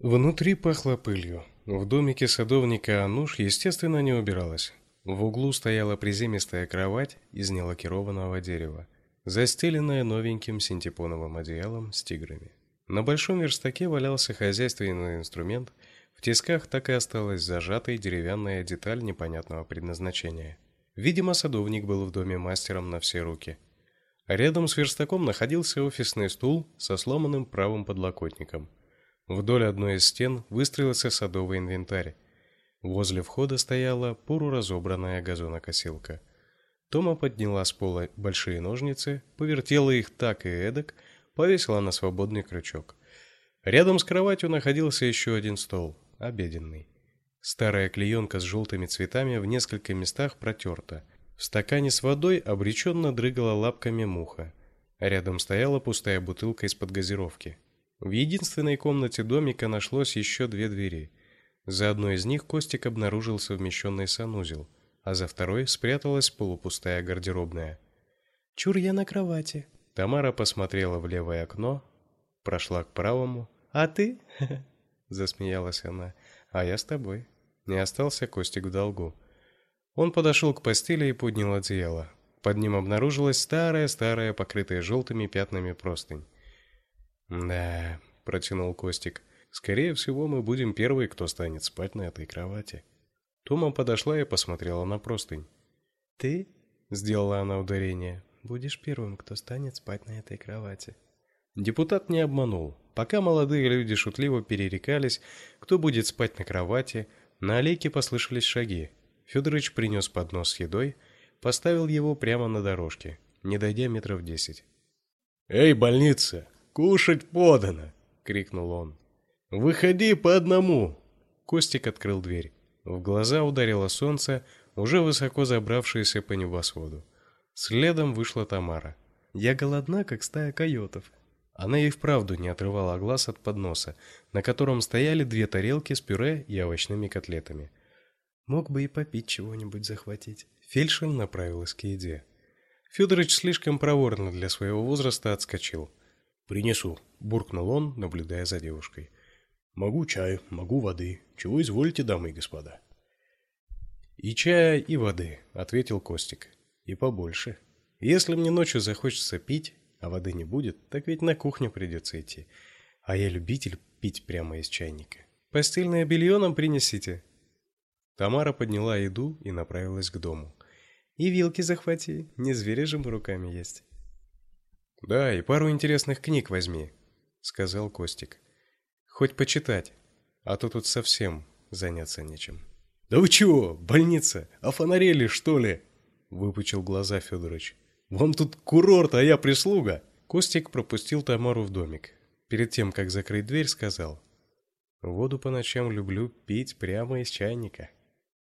Внутри пахло пылью. В домике садовника Ануш, естественно, не убиралась. В углу стояла приземистая кровать из нелакированного дерева, застеленная новеньким синтепоновым одеялом с тиграми. На большом верстаке валялся хозяйственный инструмент, в тисках так и осталась зажатая деревянная деталь непонятного предназначения. Видимо, садовник был в доме мастером на все руки. Рядом с верстаком находился офисный стул со сломанным правым подлокотником – Вдоль одной из стен выстроился садовый инвентарь. Возле входа стояла полуразобранная газонокосилка. Тома подняла с пола большие ножницы, повертела их так и эдак, повесила на свободный крючок. Рядом с кроватью находился еще один стол, обеденный. Старая клеенка с желтыми цветами в нескольких местах протерта. В стакане с водой обреченно дрыгала лапками муха. Рядом стояла пустая бутылка из-под газировки. В единственной комнате домика нашлось еще две двери. За одной из них Костик обнаружил совмещенный санузел, а за второй спряталась полупустая гардеробная. «Чур я на кровати». Тамара посмотрела в левое окно, прошла к правому. «А ты?» — засмеялась она. «А я с тобой». Не остался Костик в долгу. Он подошел к постели и поднял одеяло. Под ним обнаружилась старая-старая, покрытая желтыми пятнами простынь. Да, протянул Костик. Скорее всего, мы будем первые, кто станет спать на этой кровати. Тома подошла и посмотрела на простынь. Ты, сделала она ударение, будешь первым, кто станет спать на этой кровати. Депутат не обманул. Пока молодые люди шутливо перерекались, кто будет спать на кровати, на аллейке послышались шаги. Федорович принес поднос с едой, поставил его прямо на дорожке, не дойдя метров десять. "Эй, больница, «Кушать подано!» — крикнул он. «Выходи по одному!» Костик открыл дверь. В глаза ударило солнце, уже высоко забравшееся по небосводу. Следом вышла Тамара. «Я голодна, как стая койотов». Она и вправду не отрывала глаз от подноса, на котором стояли две тарелки с пюре и овощными котлетами. «Мог бы и попить чего-нибудь захватить». Фельдшер направилась к еде. Федорович слишком проворно для своего возраста отскочил. Принесу, буркнул он, наблюдая за девушкой. Могу чаю, могу воды. Чего изволите, дамы и господа? И чая, и воды, ответил Костик. И побольше. Если мне ночью захочется пить, а воды не будет, так ведь на кухню придется идти. А я любитель пить прямо из чайника. Постельное белье нам принесите. Тамара подняла еду и направилась к дому. И вилки захвати, не звери же руками есть. Да, и пару интересных книг возьми, сказал Костик. Хоть почитать, а то тут совсем заняться нечем. Да вы чего? Больница? Офонарели, что ли? выпучил глаза Федорович. Вам тут курорт, а я прислуга. Костик пропустил Тамару в домик. Перед тем, как закрыть дверь, сказал: "Воду по ночам люблю пить прямо из чайника".